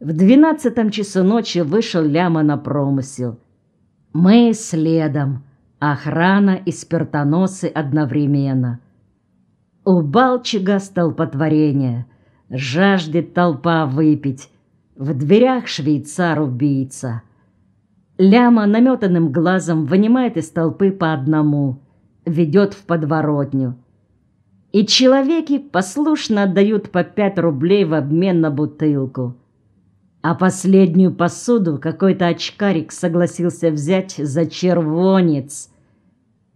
В двенадцатом часу ночи вышел Ляма на промысел. Мы следом, охрана и спиртоносы одновременно. У Балчига столпотворение, жаждет толпа выпить. В дверях швейцар-убийца. Ляма наметанным глазом вынимает из толпы по одному, ведет в подворотню. И человеки послушно отдают по пять рублей в обмен на бутылку. А последнюю посуду какой-то очкарик согласился взять за червонец.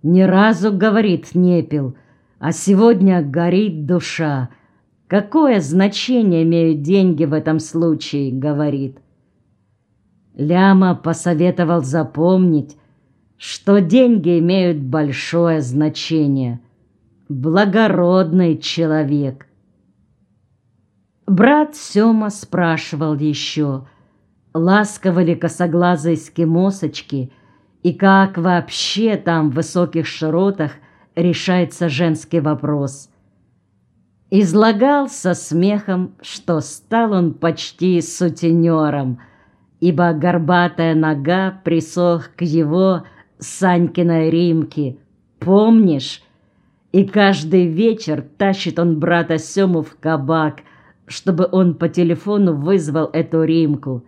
Ни разу, говорит, не пил, а сегодня горит душа. Какое значение имеют деньги в этом случае, говорит. Ляма посоветовал запомнить, что деньги имеют большое значение. Благородный человек – Брат Сёма спрашивал еще, ласково ли косоглазые эскимосочки и как вообще там в высоких широтах решается женский вопрос. Излагал со смехом, что стал он почти сутенером, ибо горбатая нога присох к его Санькиной римке. Помнишь? И каждый вечер тащит он брата Сему в кабак – чтобы он по телефону вызвал эту Римку.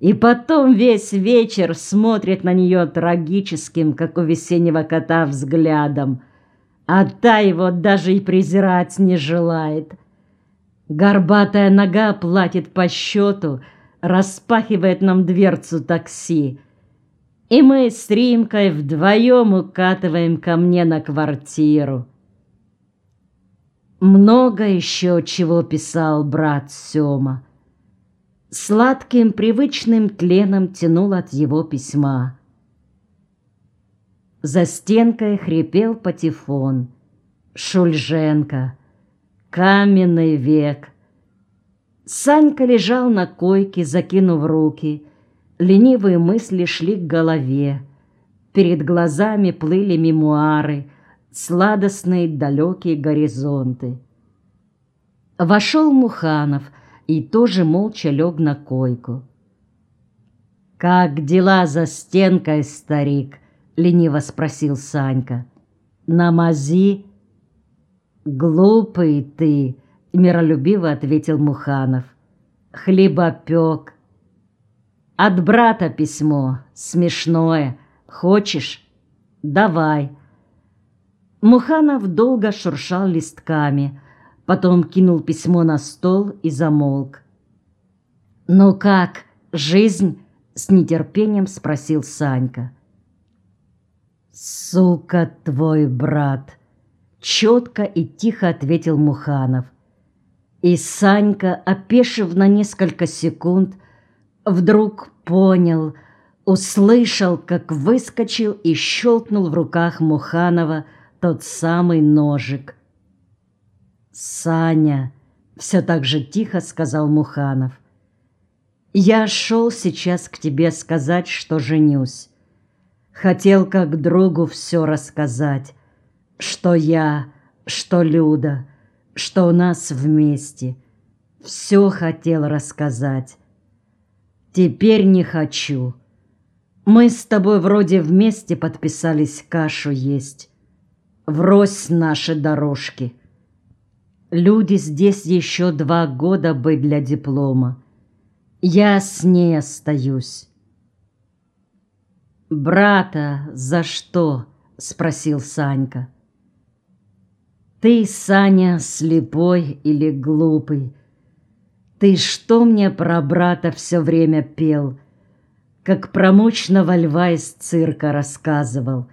И потом весь вечер смотрит на нее трагическим, как у весеннего кота, взглядом, а та его даже и презирать не желает. Горбатая нога платит по счету, распахивает нам дверцу такси. И мы с Римкой вдвоем укатываем ко мне на квартиру. Много еще чего писал брат Сёма. Сладким привычным тленом тянул от его письма. За стенкой хрипел патефон. Шульженко. Каменный век. Санька лежал на койке, закинув руки. Ленивые мысли шли к голове. Перед глазами плыли мемуары — сладостные далекие горизонты. Вошел Муханов и тоже молча лег на койку. «Как дела за стенкой, старик?» — лениво спросил Санька. «На мази?» «Глупый ты!» — миролюбиво ответил Муханов. «Хлебопек. От брата письмо, смешное. Хочешь? Давай». Муханов долго шуршал листками, потом кинул письмо на стол и замолк. «Ну как, жизнь?» — с нетерпением спросил Санька. «Сука твой брат!» — четко и тихо ответил Муханов. И Санька, опешив на несколько секунд, вдруг понял, услышал, как выскочил и щелкнул в руках Муханова — тот самый ножик. «Саня!» — все так же тихо сказал Муханов. «Я шел сейчас к тебе сказать, что женюсь. Хотел как другу все рассказать, что я, что Люда, что у нас вместе. Все хотел рассказать. Теперь не хочу. Мы с тобой вроде вместе подписались кашу есть врозь наши дорожки. Люди здесь еще два года бы для диплома. Я с ней остаюсь. «Брата, за что?» — спросил Санька. «Ты, Саня, слепой или глупый? Ты что мне про брата все время пел, как про мощного льва из цирка рассказывал?»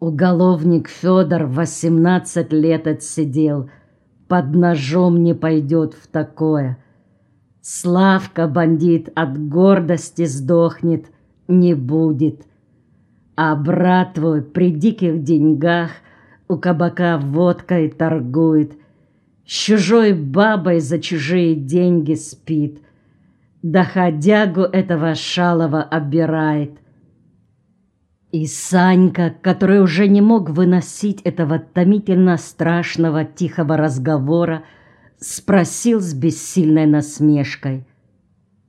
Уголовник Федор восемнадцать лет отсидел, под ножом не пойдет в такое. Славка бандит от гордости сдохнет, не будет. А брат твой при диких деньгах у кабака водкой торгует, с чужой бабой за чужие деньги спит, доходягу этого шалова обирает — и Санька, который уже не мог выносить этого томительно страшного тихого разговора, спросил с бессильной насмешкой.